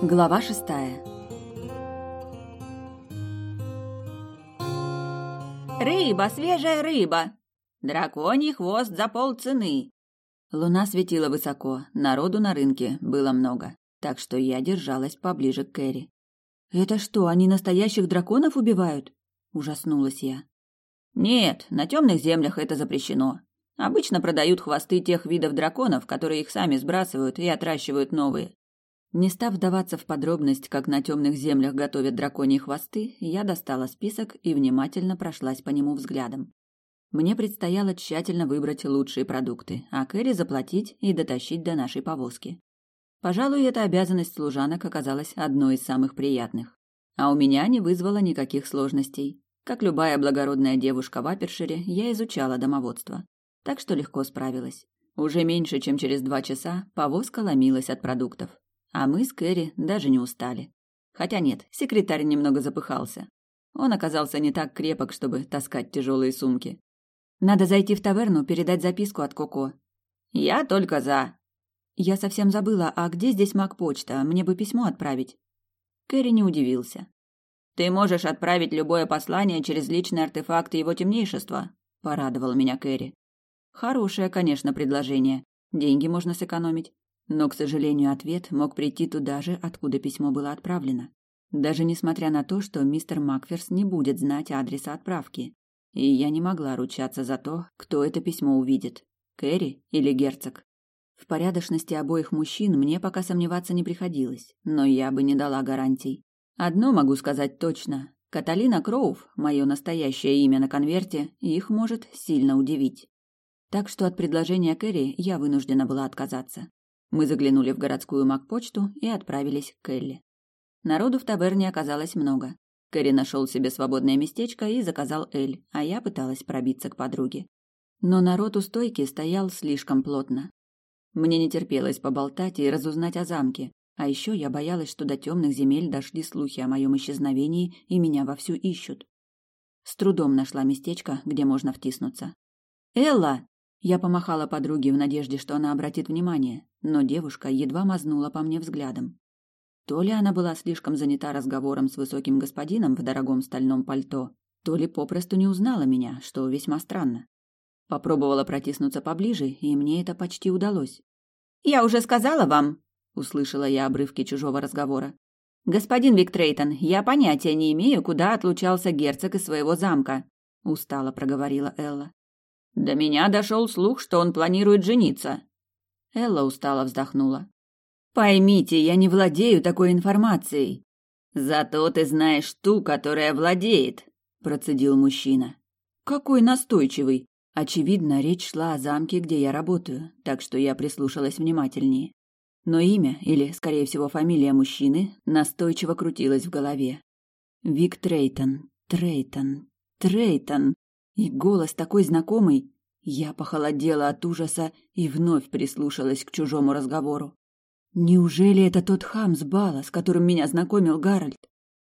Глава шестая. «Рыба, свежая рыба! Драконий хвост за полцены!» Луна светила высоко, народу на рынке было много, так что я держалась поближе к Кэрри. «Это что, они настоящих драконов убивают?» – ужаснулась я. «Нет, на темных землях это запрещено. Обычно продают хвосты тех видов драконов, которые их сами сбрасывают и отращивают новые. Не став вдаваться в подробность, как на темных землях готовят драконьи хвосты, я достала список и внимательно прошлась по нему взглядом. Мне предстояло тщательно выбрать лучшие продукты, а Кэрри заплатить и дотащить до нашей повозки. Пожалуй, эта обязанность служанок оказалась одной из самых приятных. А у меня не вызвало никаких сложностей. Как любая благородная девушка в Апершире, я изучала домоводство. Так что легко справилась. Уже меньше, чем через два часа, повозка ломилась от продуктов. А мы с Кэрри даже не устали. Хотя нет, секретарь немного запыхался. Он оказался не так крепок, чтобы таскать тяжелые сумки. Надо зайти в таверну, передать записку от Коко. Я только за. Я совсем забыла, а где здесь маг-почта? Мне бы письмо отправить. Кэрри не удивился. Ты можешь отправить любое послание через личный артефакт его темнейшества, порадовал меня Кэрри. Хорошее, конечно, предложение. Деньги можно сэкономить. Но, к сожалению, ответ мог прийти туда же, откуда письмо было отправлено. Даже несмотря на то, что мистер Макферс не будет знать адреса отправки. И я не могла ручаться за то, кто это письмо увидит. Кэрри или герцог. В порядочности обоих мужчин мне пока сомневаться не приходилось, но я бы не дала гарантий. Одно могу сказать точно. Каталина Кроув, мое настоящее имя на конверте, их может сильно удивить. Так что от предложения Кэрри я вынуждена была отказаться. Мы заглянули в городскую макпочту и отправились к Элли. Народу в таверне оказалось много. Кэрри нашел себе свободное местечко и заказал Эль, а я пыталась пробиться к подруге. Но народ у стойки стоял слишком плотно. Мне не терпелось поболтать и разузнать о замке, а еще я боялась, что до темных земель дошли слухи о моем исчезновении и меня вовсю ищут. С трудом нашла местечко, где можно втиснуться. «Элла!» Я помахала подруге в надежде, что она обратит внимание, но девушка едва мазнула по мне взглядом. То ли она была слишком занята разговором с высоким господином в дорогом стальном пальто, то ли попросту не узнала меня, что весьма странно. Попробовала протиснуться поближе, и мне это почти удалось. «Я уже сказала вам», — услышала я обрывки чужого разговора. «Господин Виктрейтон, я понятия не имею, куда отлучался герцог из своего замка», — устало проговорила Элла. До меня дошел слух, что он планирует жениться. Элла устало вздохнула. Поймите, я не владею такой информацией. Зато ты знаешь ту, которая владеет, процедил мужчина. Какой настойчивый. Очевидно, речь шла о замке, где я работаю, так что я прислушалась внимательнее. Но имя, или, скорее всего, фамилия мужчины, настойчиво крутилось в голове. Вик Трейтон, Трейтон, Трейтон. И голос такой знакомый. Я похолодела от ужаса и вновь прислушалась к чужому разговору. Неужели это тот хам с бала, с которым меня знакомил Гарольд?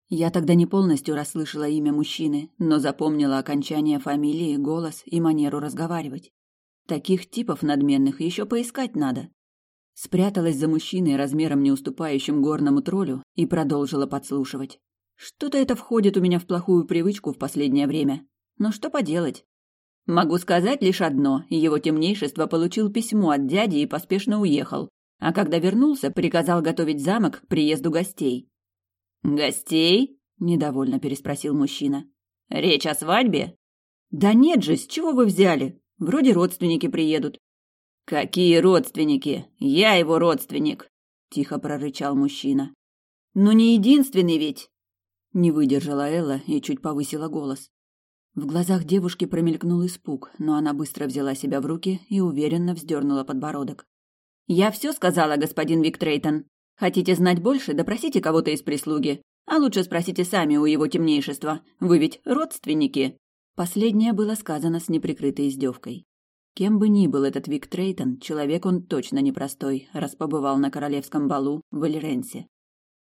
Я тогда не полностью расслышала имя мужчины, но запомнила окончание фамилии, голос и манеру разговаривать. Таких типов надменных еще поискать надо. Спряталась за мужчиной размером не уступающим горному троллю и продолжила подслушивать. Что-то это входит у меня в плохую привычку в последнее время. Но что поделать? Могу сказать лишь одно. Его темнейшество получил письмо от дяди и поспешно уехал. А когда вернулся, приказал готовить замок к приезду гостей. «Гостей?» – недовольно переспросил мужчина. «Речь о свадьбе?» «Да нет же, с чего вы взяли? Вроде родственники приедут». «Какие родственники? Я его родственник!» – тихо прорычал мужчина. «Но не единственный ведь!» Не выдержала Элла и чуть повысила голос. В глазах девушки промелькнул испуг, но она быстро взяла себя в руки и уверенно вздернула подбородок. «Я все сказала, господин Виктрейтон. Хотите знать больше, допросите кого-то из прислуги. А лучше спросите сами у его темнейшества. Вы ведь родственники». Последнее было сказано с неприкрытой издевкой. Кем бы ни был этот Вик Трейтон, человек он точно непростой, раз побывал на королевском балу в Эльренсе.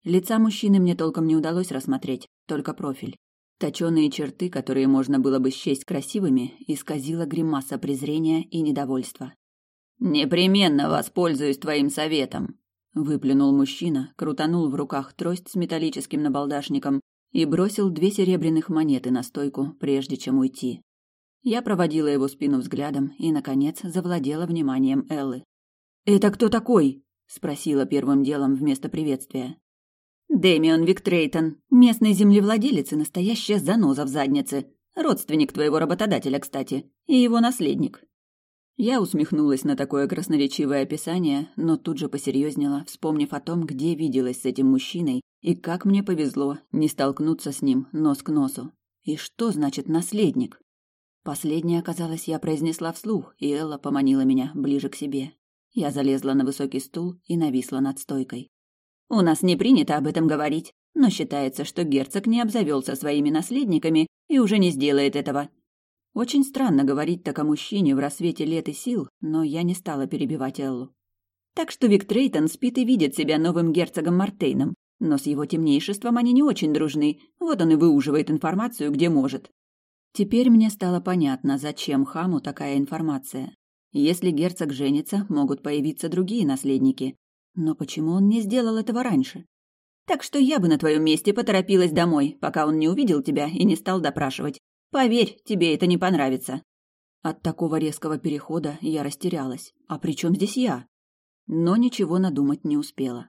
Лица мужчины мне толком не удалось рассмотреть, только профиль. Точёные черты, которые можно было бы счесть красивыми, исказила гримаса презрения и недовольства. «Непременно воспользуюсь твоим советом», — Выплюнул мужчина, крутанул в руках трость с металлическим набалдашником и бросил две серебряных монеты на стойку, прежде чем уйти. Я проводила его спину взглядом и, наконец, завладела вниманием Эллы. «Это кто такой?» — спросила первым делом вместо приветствия. «Дэмион Виктрейтон, местный землевладелец и настоящая заноза в заднице. Родственник твоего работодателя, кстати, и его наследник». Я усмехнулась на такое красноречивое описание, но тут же посерьезнела, вспомнив о том, где виделась с этим мужчиной и как мне повезло не столкнуться с ним нос к носу. И что значит наследник? Последнее, оказалось, я произнесла вслух, и Элла поманила меня ближе к себе. Я залезла на высокий стул и нависла над стойкой. У нас не принято об этом говорить, но считается, что герцог не обзавелся своими наследниками и уже не сделает этого. Очень странно говорить так о мужчине в рассвете лет и сил, но я не стала перебивать Эллу. Так что Вик Трейтон спит и видит себя новым герцогом Мартейном, но с его темнейшеством они не очень дружны, вот он и выуживает информацию, где может. Теперь мне стало понятно, зачем хаму такая информация. Если герцог женится, могут появиться другие наследники. Но почему он не сделал этого раньше? Так что я бы на твоем месте поторопилась домой, пока он не увидел тебя и не стал допрашивать. Поверь, тебе это не понравится. От такого резкого перехода я растерялась. А при чем здесь я? Но ничего надумать не успела.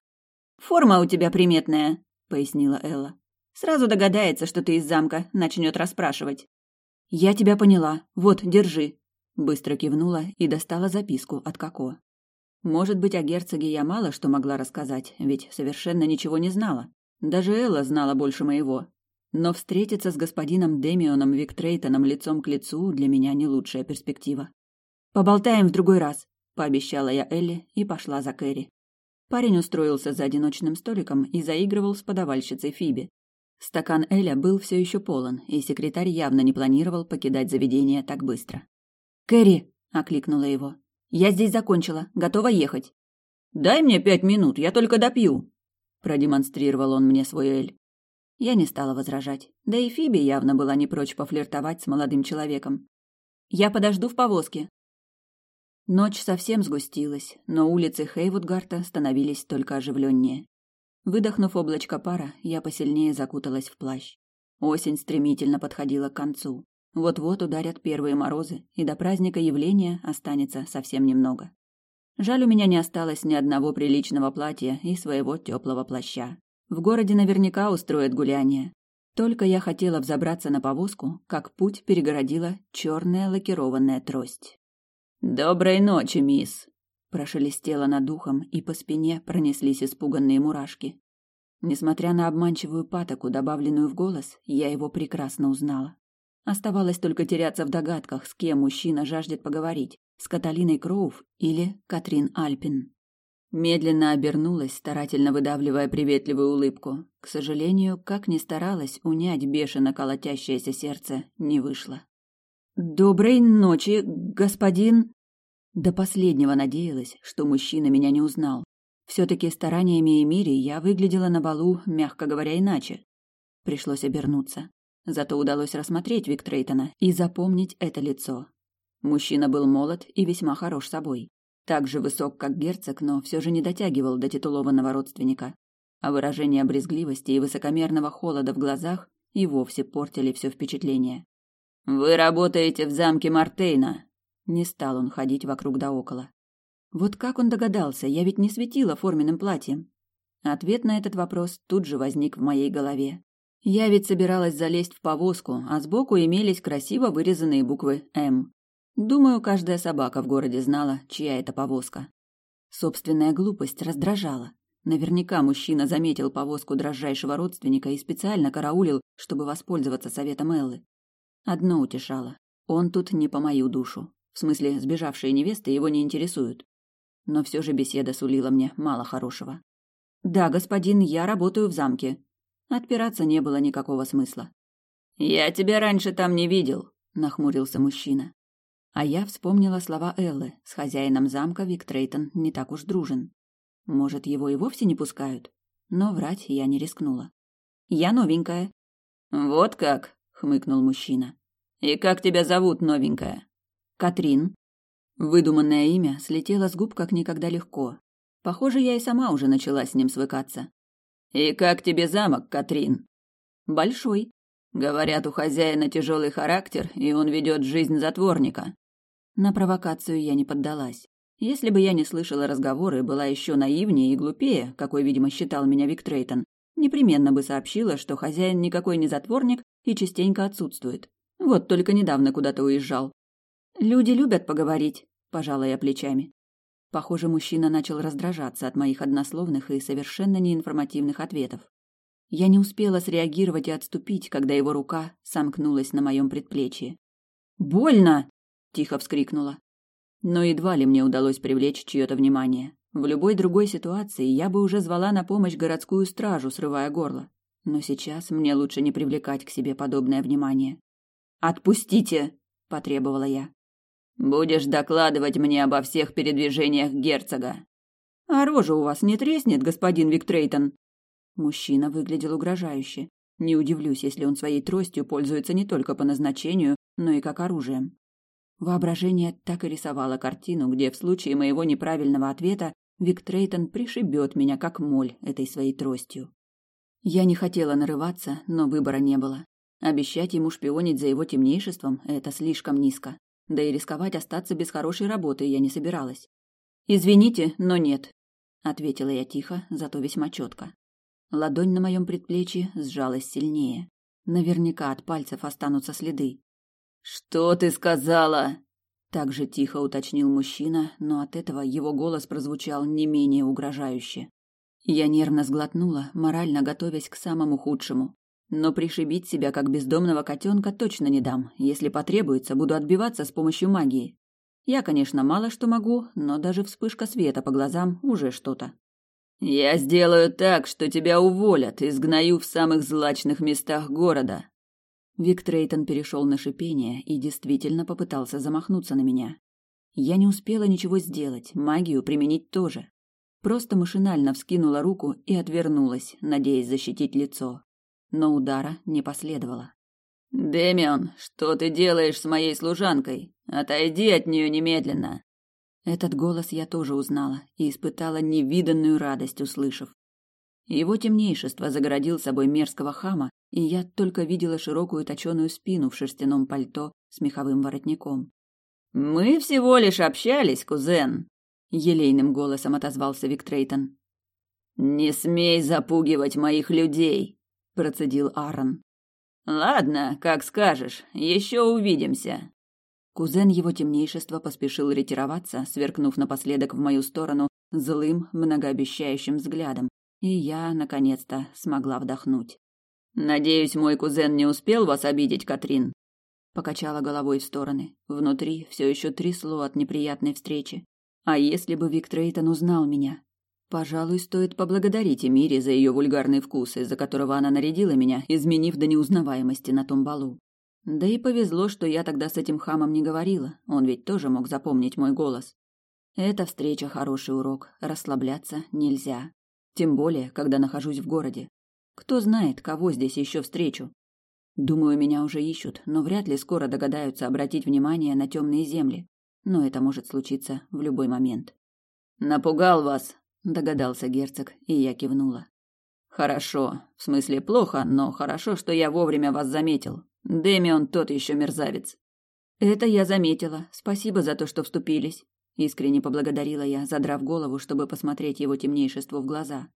«Форма у тебя приметная», — пояснила Элла. «Сразу догадается, что ты из замка, начнет расспрашивать». «Я тебя поняла. Вот, держи». Быстро кивнула и достала записку от Коко. Может быть, о герцоге я мало что могла рассказать, ведь совершенно ничего не знала. Даже Элла знала больше моего, но встретиться с господином Демионом Виктрейтоном лицом к лицу для меня не лучшая перспектива. «Поболтаем в другой раз», — пообещала я Элли и пошла за Кэрри. Парень устроился за одиночным столиком и заигрывал с подавальщицей Фиби. Стакан Эля был все еще полон, и секретарь явно не планировал покидать заведение так быстро. «Кэрри!» — окликнула его. «Я здесь закончила. Готова ехать». «Дай мне пять минут, я только допью», — продемонстрировал он мне свой Эль. Я не стала возражать. Да и Фиби явно была не прочь пофлиртовать с молодым человеком. «Я подожду в повозке». Ночь совсем сгустилась, но улицы Хейвудгарта становились только оживленнее. Выдохнув облачко пара, я посильнее закуталась в плащ. Осень стремительно подходила к концу. Вот-вот ударят первые морозы, и до праздника явления останется совсем немного. Жаль, у меня не осталось ни одного приличного платья и своего теплого плаща. В городе наверняка устроят гуляние. Только я хотела взобраться на повозку, как путь перегородила черная лакированная трость. «Доброй ночи, мисс!» Прошелестело над ухом, и по спине пронеслись испуганные мурашки. Несмотря на обманчивую патоку, добавленную в голос, я его прекрасно узнала. Оставалось только теряться в догадках, с кем мужчина жаждет поговорить, с Каталиной Кроув или Катрин Альпин. Медленно обернулась, старательно выдавливая приветливую улыбку. К сожалению, как ни старалась, унять бешено колотящееся сердце не вышло. «Доброй ночи, господин...» До последнего надеялась, что мужчина меня не узнал. Все-таки стараниями Эмири я выглядела на балу, мягко говоря, иначе. Пришлось обернуться. Зато удалось рассмотреть Виктрейтона и запомнить это лицо. Мужчина был молод и весьма хорош собой. Так же высок, как герцог, но все же не дотягивал до титулованного родственника. А выражение брезгливости и высокомерного холода в глазах и вовсе портили все впечатление. «Вы работаете в замке Мартейна!» Не стал он ходить вокруг да около. Вот как он догадался, я ведь не светила форменным платьем. Ответ на этот вопрос тут же возник в моей голове. Я ведь собиралась залезть в повозку, а сбоку имелись красиво вырезанные буквы «М». Думаю, каждая собака в городе знала, чья это повозка. Собственная глупость раздражала. Наверняка мужчина заметил повозку дрожайшего родственника и специально караулил, чтобы воспользоваться советом Эллы. Одно утешало. Он тут не по мою душу. В смысле, сбежавшие невесты его не интересуют. Но все же беседа сулила мне мало хорошего. «Да, господин, я работаю в замке». Отпираться не было никакого смысла. «Я тебя раньше там не видел», — нахмурился мужчина. А я вспомнила слова Эллы. С хозяином замка Вик Трейтон не так уж дружен. Может, его и вовсе не пускают? Но врать я не рискнула. Я новенькая. Вот как, хмыкнул мужчина. И как тебя зовут, новенькая? Катрин. Выдуманное имя слетело с губ как никогда легко. Похоже, я и сама уже начала с ним свыкаться. «И как тебе замок, Катрин?» «Большой». «Говорят, у хозяина тяжелый характер, и он ведет жизнь затворника». На провокацию я не поддалась. Если бы я не слышала разговоры, была еще наивнее и глупее, какой, видимо, считал меня Виктрейтон, непременно бы сообщила, что хозяин никакой не затворник и частенько отсутствует. Вот только недавно куда-то уезжал. «Люди любят поговорить», – пожала я плечами. Похоже, мужчина начал раздражаться от моих однословных и совершенно неинформативных ответов. Я не успела среагировать и отступить, когда его рука сомкнулась на моем предплечье. «Больно!» – тихо вскрикнула. Но едва ли мне удалось привлечь чье-то внимание. В любой другой ситуации я бы уже звала на помощь городскую стражу, срывая горло. Но сейчас мне лучше не привлекать к себе подобное внимание. «Отпустите!» – потребовала я. «Будешь докладывать мне обо всех передвижениях герцога». «А рожа у вас не треснет, господин Виктрейтон?» Мужчина выглядел угрожающе. Не удивлюсь, если он своей тростью пользуется не только по назначению, но и как оружием. Воображение так и рисовало картину, где в случае моего неправильного ответа Виктрейтон пришибет меня как моль этой своей тростью. Я не хотела нарываться, но выбора не было. Обещать ему шпионить за его темнейшеством – это слишком низко. Да и рисковать остаться без хорошей работы я не собиралась. «Извините, но нет», – ответила я тихо, зато весьма четко. Ладонь на моем предплечье сжалась сильнее. Наверняка от пальцев останутся следы. «Что ты сказала?» Так же тихо уточнил мужчина, но от этого его голос прозвучал не менее угрожающе. Я нервно сглотнула, морально готовясь к самому худшему. Но пришибить себя как бездомного котенка точно не дам. Если потребуется, буду отбиваться с помощью магии. Я, конечно, мало что могу, но даже вспышка света по глазам уже что-то. Я сделаю так, что тебя уволят и сгною в самых злачных местах города, Вик Трейтон перешел на шипение и действительно попытался замахнуться на меня. Я не успела ничего сделать, магию применить тоже. Просто машинально вскинула руку и отвернулась, надеясь защитить лицо. Но удара не последовало. «Дэмион, что ты делаешь с моей служанкой? Отойди от нее немедленно!» Этот голос я тоже узнала и испытала невиданную радость, услышав. Его темнейшество загородил собой мерзкого хама, и я только видела широкую точеную спину в шерстяном пальто с меховым воротником. «Мы всего лишь общались, кузен», — елейным голосом отозвался Виктрейтон. «Не смей запугивать моих людей», — процедил Аарон. «Ладно, как скажешь, еще увидимся». Кузен его темнейшества поспешил ретироваться, сверкнув напоследок в мою сторону злым, многообещающим взглядом, и я, наконец-то, смогла вдохнуть. Надеюсь, мой кузен не успел вас обидеть, Катрин. Покачала головой в стороны. Внутри все еще трясло от неприятной встречи. А если бы Вик Трейтон узнал меня? Пожалуй, стоит поблагодарить Эмире за ее вульгарный вкус, из-за которого она нарядила меня, изменив до неузнаваемости на том балу. Да и повезло, что я тогда с этим хамом не говорила. Он ведь тоже мог запомнить мой голос. Эта встреча хороший урок. Расслабляться нельзя. Тем более, когда нахожусь в городе. Кто знает, кого здесь еще встречу. Думаю, меня уже ищут, но вряд ли скоро догадаются обратить внимание на темные земли. Но это может случиться в любой момент. Напугал вас, догадался герцог, и я кивнула. Хорошо, в смысле плохо, но хорошо, что я вовремя вас заметил. Демион тот еще мерзавец. Это я заметила. Спасибо за то, что вступились. Искренне поблагодарила я, задрав голову, чтобы посмотреть его темнейшеству в глаза.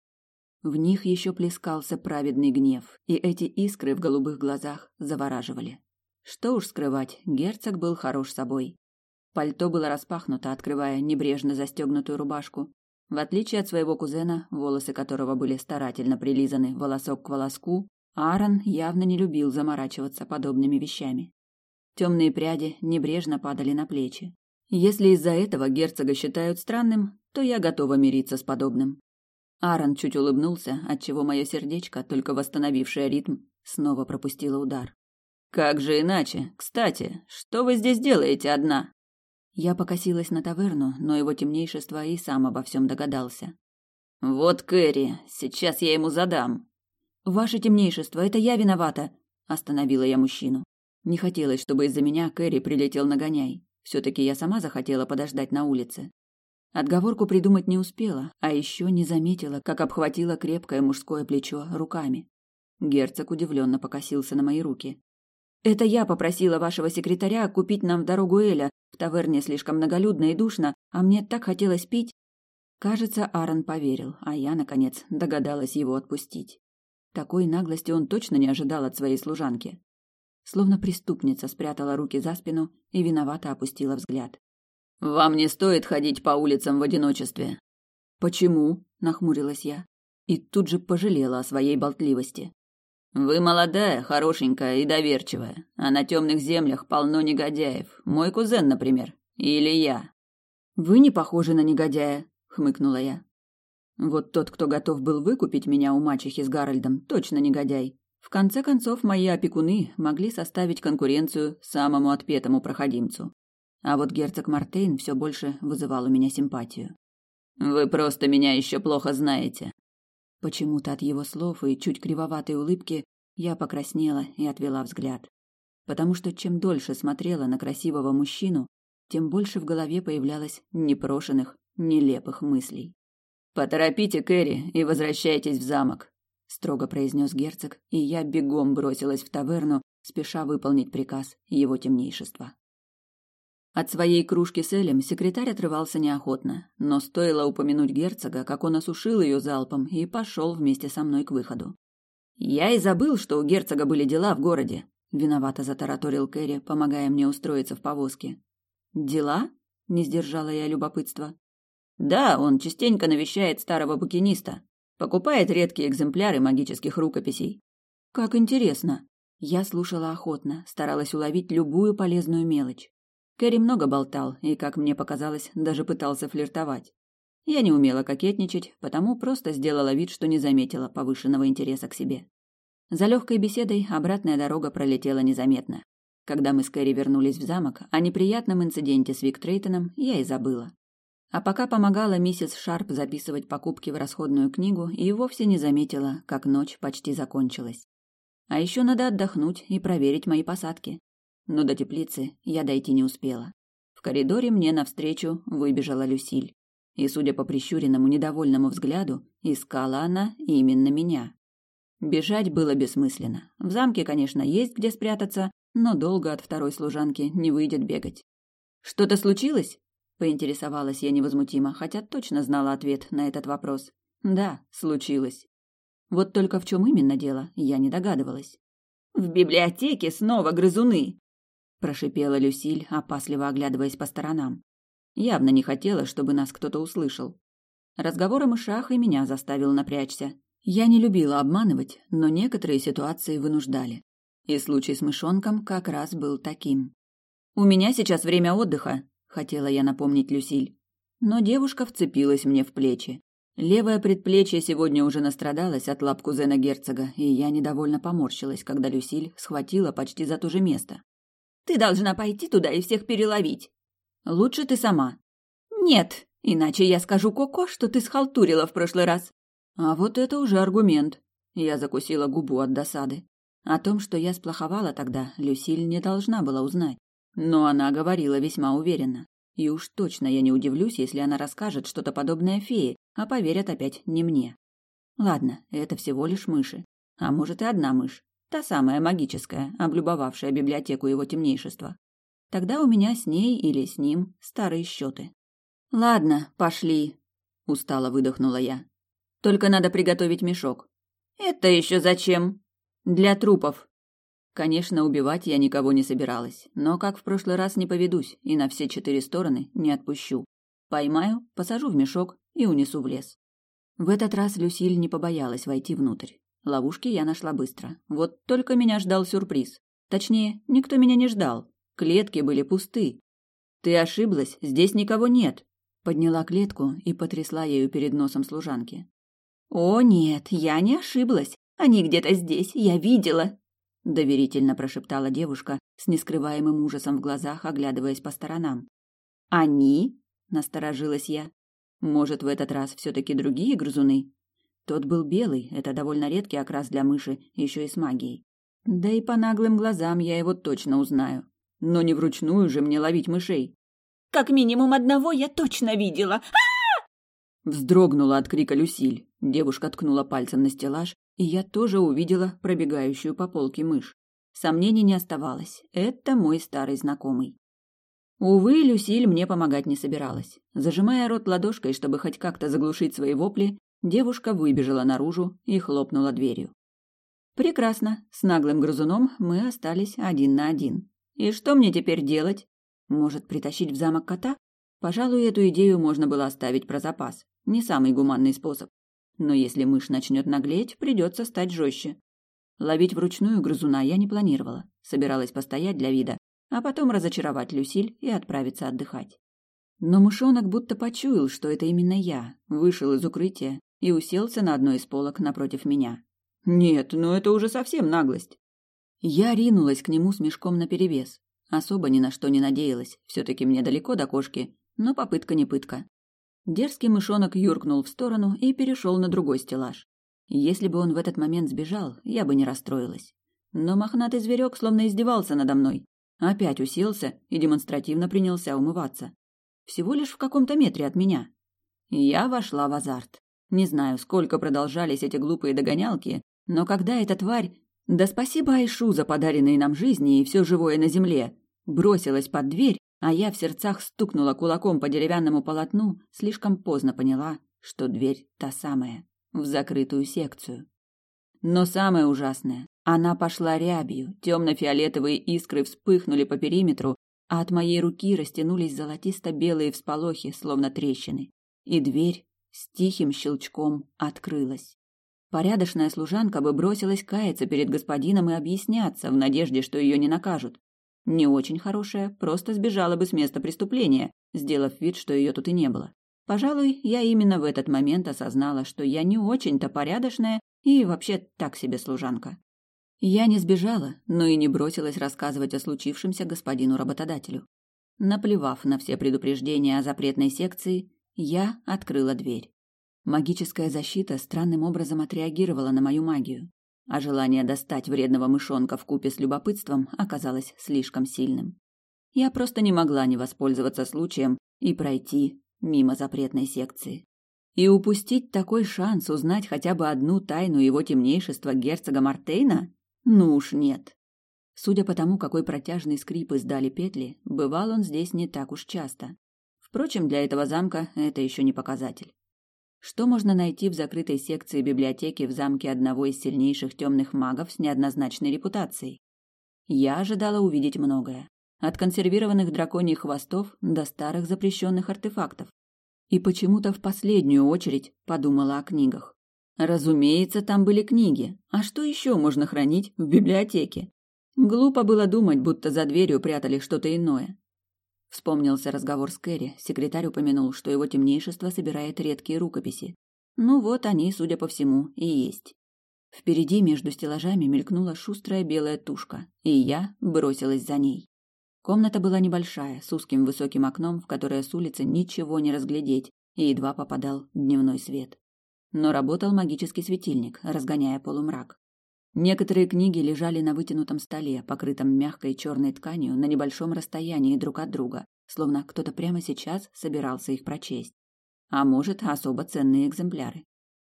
В них еще плескался праведный гнев, и эти искры в голубых глазах завораживали. Что уж скрывать, герцог был хорош собой. Пальто было распахнуто, открывая небрежно застегнутую рубашку. В отличие от своего кузена, волосы которого были старательно прилизаны волосок к волоску, Аарон явно не любил заморачиваться подобными вещами. Темные пряди небрежно падали на плечи. Если из-за этого герцога считают странным, то я готова мириться с подобным. Аарон чуть улыбнулся, отчего мое сердечко, только восстановившее ритм, снова пропустило удар. «Как же иначе? Кстати, что вы здесь делаете одна?» Я покосилась на таверну, но его темнейшество и сам обо всем догадался. «Вот Кэрри, сейчас я ему задам». «Ваше темнейшество, это я виновата», – остановила я мужчину. Не хотелось, чтобы из-за меня Кэрри прилетел нагоняй. Все-таки я сама захотела подождать на улице. Отговорку придумать не успела, а еще не заметила, как обхватила крепкое мужское плечо руками. Герцог удивленно покосился на мои руки. «Это я попросила вашего секретаря купить нам в дорогу Эля. В таверне слишком многолюдно и душно, а мне так хотелось пить». Кажется, Аарон поверил, а я, наконец, догадалась его отпустить. Такой наглости он точно не ожидал от своей служанки. Словно преступница спрятала руки за спину и виновато опустила взгляд. Вам не стоит ходить по улицам в одиночестве. Почему? нахмурилась я и тут же пожалела о своей болтливости. Вы молодая, хорошенькая и доверчивая, а на темных землях полно негодяев. Мой кузен, например, или я. Вы не похожи на негодяя, хмыкнула я. Вот тот, кто готов был выкупить меня у мачехи с Гарольдом, точно негодяй. В конце концов, мои опекуны могли составить конкуренцию самому отпетому проходимцу. А вот герцог Мартейн все больше вызывал у меня симпатию. Вы просто меня еще плохо знаете. Почему-то от его слов и чуть кривоватой улыбки я покраснела и отвела взгляд. Потому что чем дольше смотрела на красивого мужчину, тем больше в голове появлялось непрошенных, нелепых мыслей. «Поторопите Кэрри и возвращайтесь в замок», — строго произнес герцог, и я бегом бросилась в таверну, спеша выполнить приказ его темнейшества. От своей кружки с Элем секретарь отрывался неохотно, но стоило упомянуть герцога, как он осушил ее залпом и пошел вместе со мной к выходу. «Я и забыл, что у герцога были дела в городе», — виновато затараторил Кэрри, помогая мне устроиться в повозке. «Дела?» — не сдержала я любопытства. «Да, он частенько навещает старого букиниста, покупает редкие экземпляры магических рукописей». «Как интересно!» Я слушала охотно, старалась уловить любую полезную мелочь. Кэрри много болтал и, как мне показалось, даже пытался флиртовать. Я не умела кокетничать, потому просто сделала вид, что не заметила повышенного интереса к себе. За легкой беседой обратная дорога пролетела незаметно. Когда мы с Кэрри вернулись в замок, о неприятном инциденте с Вик Трейтоном я и забыла. А пока помогала миссис Шарп записывать покупки в расходную книгу, и вовсе не заметила, как ночь почти закончилась. А еще надо отдохнуть и проверить мои посадки но до теплицы я дойти не успела. В коридоре мне навстречу выбежала Люсиль. И, судя по прищуренному недовольному взгляду, искала она именно меня. Бежать было бессмысленно. В замке, конечно, есть где спрятаться, но долго от второй служанки не выйдет бегать. «Что-то случилось?» – поинтересовалась я невозмутимо, хотя точно знала ответ на этот вопрос. «Да, случилось». Вот только в чем именно дело, я не догадывалась. «В библиотеке снова грызуны!» Прошипела Люсиль, опасливо оглядываясь по сторонам. Явно не хотела, чтобы нас кто-то услышал. Разговор о мышах и меня заставил напрячься. Я не любила обманывать, но некоторые ситуации вынуждали. И случай с мышонком как раз был таким. «У меня сейчас время отдыха», — хотела я напомнить Люсиль. Но девушка вцепилась мне в плечи. Левое предплечье сегодня уже настрадалось от лап кузена герцога, и я недовольно поморщилась, когда Люсиль схватила почти за то же место. Ты должна пойти туда и всех переловить. Лучше ты сама. Нет, иначе я скажу Коко, что ты схалтурила в прошлый раз. А вот это уже аргумент. Я закусила губу от досады. О том, что я сплоховала тогда, Люсиль не должна была узнать. Но она говорила весьма уверенно. И уж точно я не удивлюсь, если она расскажет что-то подобное фее, а поверят опять не мне. Ладно, это всего лишь мыши. А может и одна мышь. Та самая магическая, облюбовавшая библиотеку его темнейшества. Тогда у меня с ней или с ним старые счеты. «Ладно, пошли», — устало выдохнула я. «Только надо приготовить мешок». «Это еще зачем?» «Для трупов». Конечно, убивать я никого не собиралась, но как в прошлый раз не поведусь и на все четыре стороны не отпущу. Поймаю, посажу в мешок и унесу в лес. В этот раз Люсиль не побоялась войти внутрь. Ловушки я нашла быстро. Вот только меня ждал сюрприз. Точнее, никто меня не ждал. Клетки были пусты. Ты ошиблась, здесь никого нет. Подняла клетку и потрясла ею перед носом служанки. О, нет, я не ошиблась. Они где-то здесь, я видела. Доверительно прошептала девушка с нескрываемым ужасом в глазах, оглядываясь по сторонам. Они? Насторожилась я. Может, в этот раз все-таки другие грызуны? Тот был белый, это довольно редкий окрас для мыши, еще и с магией. Да и по наглым глазам я его точно узнаю. Но не вручную же мне ловить мышей. Как минимум одного я точно видела. А Вздрогнула от крика Люсиль. Девушка ткнула пальцем на стеллаж, и я тоже увидела пробегающую по полке мышь. Сомнений не оставалось. Это мой старый знакомый. Увы, Люсиль мне помогать не собиралась. Зажимая рот ладошкой, чтобы хоть как-то заглушить свои вопли, девушка выбежала наружу и хлопнула дверью. Прекрасно. С наглым грызуном мы остались один на один. И что мне теперь делать? Может, притащить в замок кота? Пожалуй, эту идею можно было оставить про запас. Не самый гуманный способ. Но если мышь начнет наглеть, придется стать жестче. Ловить вручную грызуна я не планировала. Собиралась постоять для вида, а потом разочаровать Люсиль и отправиться отдыхать. Но мышонок будто почуял, что это именно я, вышел из укрытия и уселся на одной из полок напротив меня. Нет, ну это уже совсем наглость. Я ринулась к нему с мешком наперевес. Особо ни на что не надеялась, все-таки мне далеко до кошки, но попытка не пытка. Дерзкий мышонок юркнул в сторону и перешел на другой стеллаж. Если бы он в этот момент сбежал, я бы не расстроилась. Но мохнатый зверек словно издевался надо мной. Опять уселся и демонстративно принялся умываться. Всего лишь в каком-то метре от меня. Я вошла в азарт. Не знаю, сколько продолжались эти глупые догонялки, но когда эта тварь, да спасибо Айшу за подаренные нам жизни и все живое на земле, бросилась под дверь, а я в сердцах стукнула кулаком по деревянному полотну, слишком поздно поняла, что дверь та самая, в закрытую секцию. Но самое ужасное, она пошла рябью, темно-фиолетовые искры вспыхнули по периметру, а от моей руки растянулись золотисто-белые всполохи, словно трещины, и дверь с тихим щелчком открылась. Порядочная служанка бы бросилась каяться перед господином и объясняться в надежде, что ее не накажут. Не очень хорошая, просто сбежала бы с места преступления, сделав вид, что ее тут и не было. Пожалуй, я именно в этот момент осознала, что я не очень-то порядочная и вообще так себе служанка. Я не сбежала, но и не бросилась рассказывать о случившемся господину работодателю. Наплевав на все предупреждения о запретной секции, я открыла дверь. Магическая защита странным образом отреагировала на мою магию, а желание достать вредного мышонка в купе с любопытством оказалось слишком сильным. Я просто не могла не воспользоваться случаем и пройти мимо запретной секции. И упустить такой шанс узнать хотя бы одну тайну его темнейшества герцога Мартейна? Ну уж нет. Судя по тому, какой протяжный скрип издали петли, бывал он здесь не так уж часто. Впрочем, для этого замка это еще не показатель. Что можно найти в закрытой секции библиотеки в замке одного из сильнейших темных магов с неоднозначной репутацией? Я ожидала увидеть многое. От консервированных драконьих хвостов до старых запрещенных артефактов. И почему-то в последнюю очередь подумала о книгах. Разумеется, там были книги. А что еще можно хранить в библиотеке? Глупо было думать, будто за дверью прятали что-то иное. Вспомнился разговор с Кэрри. Секретарь упомянул, что его темнейшество собирает редкие рукописи. Ну вот они, судя по всему, и есть. Впереди между стеллажами мелькнула шустрая белая тушка, и я бросилась за ней. Комната была небольшая, с узким высоким окном, в которое с улицы ничего не разглядеть, и едва попадал дневной свет. Но работал магический светильник, разгоняя полумрак. Некоторые книги лежали на вытянутом столе, покрытом мягкой черной тканью на небольшом расстоянии друг от друга, словно кто-то прямо сейчас собирался их прочесть. А может, особо ценные экземпляры.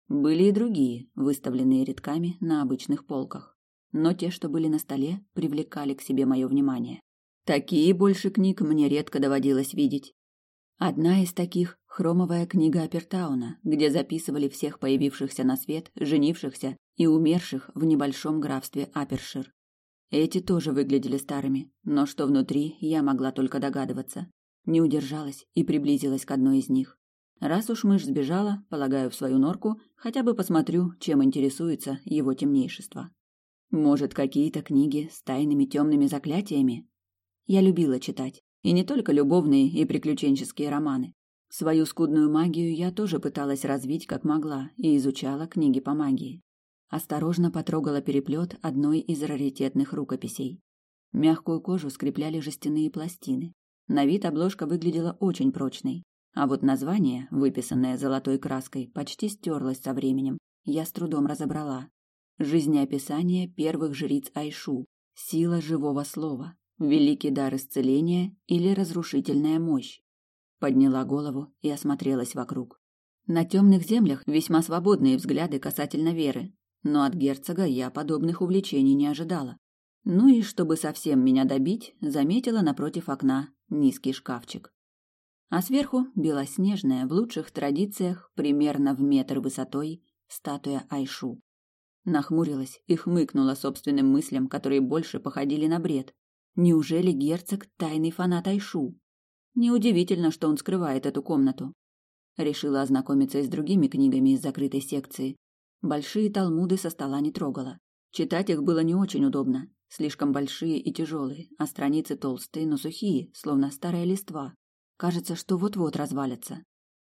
Были и другие, выставленные рядками на обычных полках. Но те, что были на столе, привлекали к себе мое внимание. Такие больше книг мне редко доводилось видеть. Одна из таких – хромовая книга Апертауна, где записывали всех появившихся на свет, женившихся и умерших в небольшом графстве Апершир. Эти тоже выглядели старыми, но что внутри, я могла только догадываться. Не удержалась и приблизилась к одной из них. Раз уж мышь сбежала, полагаю, в свою норку, хотя бы посмотрю, чем интересуется его темнейшество. Может, какие-то книги с тайными темными заклятиями? Я любила читать, и не только любовные и приключенческие романы. Свою скудную магию я тоже пыталась развить как могла и изучала книги по магии осторожно потрогала переплет одной из раритетных рукописей. Мягкую кожу скрепляли жестяные пластины. На вид обложка выглядела очень прочной, а вот название, выписанное золотой краской, почти стерлось со временем. Я с трудом разобрала. Жизнеописание первых жриц Айшу. Сила живого слова. Великий дар исцеления или разрушительная мощь. подняла голову и осмотрелась вокруг. На темных землях весьма свободные взгляды касательно веры, но от герцога я подобных увлечений не ожидала. Ну и чтобы совсем меня добить, заметила напротив окна низкий шкафчик. А сверху белоснежная, в лучших традициях, примерно в метр высотой, статуя Айшу. Нахмурилась и хмыкнула собственным мыслям, которые больше походили на бред. Неужели герцог – тайный фанат Айшу? Неудивительно, что он скрывает эту комнату. Решила ознакомиться и с другими книгами из закрытой секции. Большие талмуды со стола не трогала. Читать их было не очень удобно. Слишком большие и тяжелые, а страницы толстые, но сухие, словно старая листва. Кажется, что вот-вот развалятся.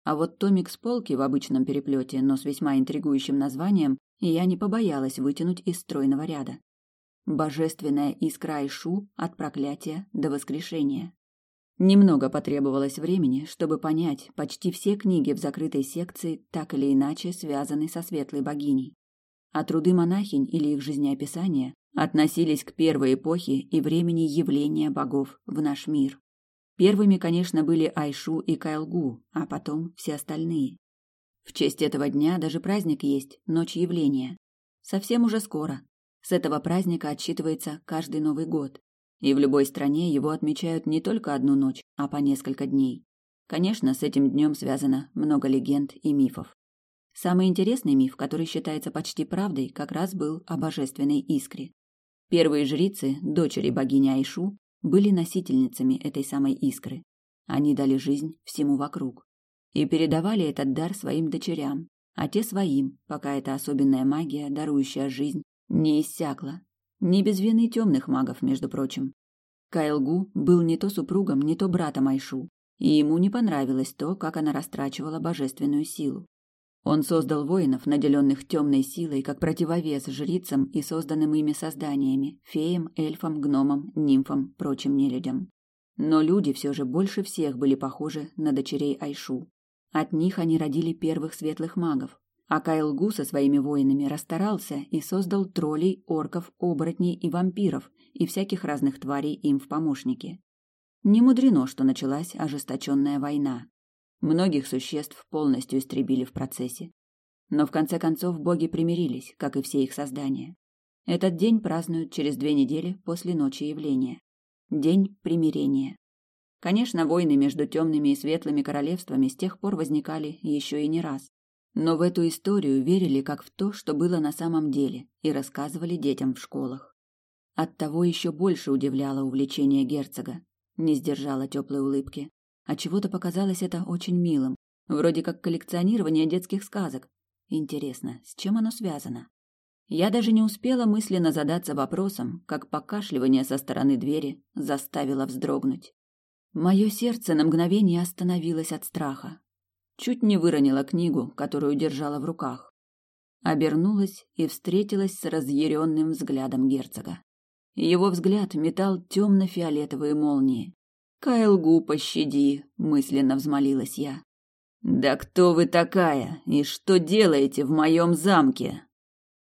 А вот томик с полки в обычном переплете, но с весьма интригующим названием, я не побоялась вытянуть из стройного ряда. Божественная искра Ишу от проклятия до воскрешения. Немного потребовалось времени, чтобы понять, почти все книги в закрытой секции так или иначе связаны со светлой богиней. А труды монахинь или их жизнеописания относились к первой эпохе и времени явления богов в наш мир. Первыми, конечно, были Айшу и Кайлгу, а потом все остальные. В честь этого дня даже праздник есть Ночь явления. Совсем уже скоро. С этого праздника отсчитывается каждый Новый год. И в любой стране его отмечают не только одну ночь, а по несколько дней. Конечно, с этим днем связано много легенд и мифов. Самый интересный миф, который считается почти правдой, как раз был о божественной искре. Первые жрицы, дочери богини Айшу, были носительницами этой самой искры. Они дали жизнь всему вокруг и передавали этот дар своим дочерям, а те своим, пока эта особенная магия, дарующая жизнь, не иссякла, не без вины темных магов, между прочим. Кайлгу был не то супругом, не то братом Айшу, и ему не понравилось то, как она растрачивала божественную силу. Он создал воинов, наделенных темной силой, как противовес жрицам и созданным ими созданиями, феям, эльфам, гномам, нимфам, прочим нелюдям. Но люди все же больше всех были похожи на дочерей Айшу. От них они родили первых светлых магов, а Кайлгу со своими воинами расстарался и создал троллей, орков, оборотней и вампиров и всяких разных тварей им в помощники. Не мудрено, что началась ожесточенная война. Многих существ полностью истребили в процессе. Но в конце концов боги примирились, как и все их создания. Этот день празднуют через две недели после ночи явления. День примирения. Конечно, войны между темными и светлыми королевствами с тех пор возникали еще и не раз. Но в эту историю верили как в то, что было на самом деле, и рассказывали детям в школах. Оттого еще больше удивляло увлечение герцога. Не сдержала теплой улыбки. А чего-то показалось это очень милым, вроде как коллекционирование детских сказок. Интересно, с чем оно связано? Я даже не успела мысленно задаться вопросом, как покашливание со стороны двери заставило вздрогнуть. Мое сердце на мгновение остановилось от страха. Чуть не выронила книгу, которую держала в руках. Обернулась и встретилась с разъяренным взглядом герцога. Его взгляд метал темно-фиолетовые молнии. «Кайлгу, пощади!» — мысленно взмолилась я. «Да кто вы такая и что делаете в моем замке?»